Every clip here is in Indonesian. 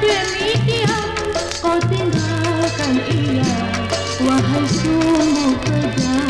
demikian kau tinggalkan ia wahai sumur pedang.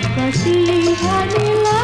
kashi hanila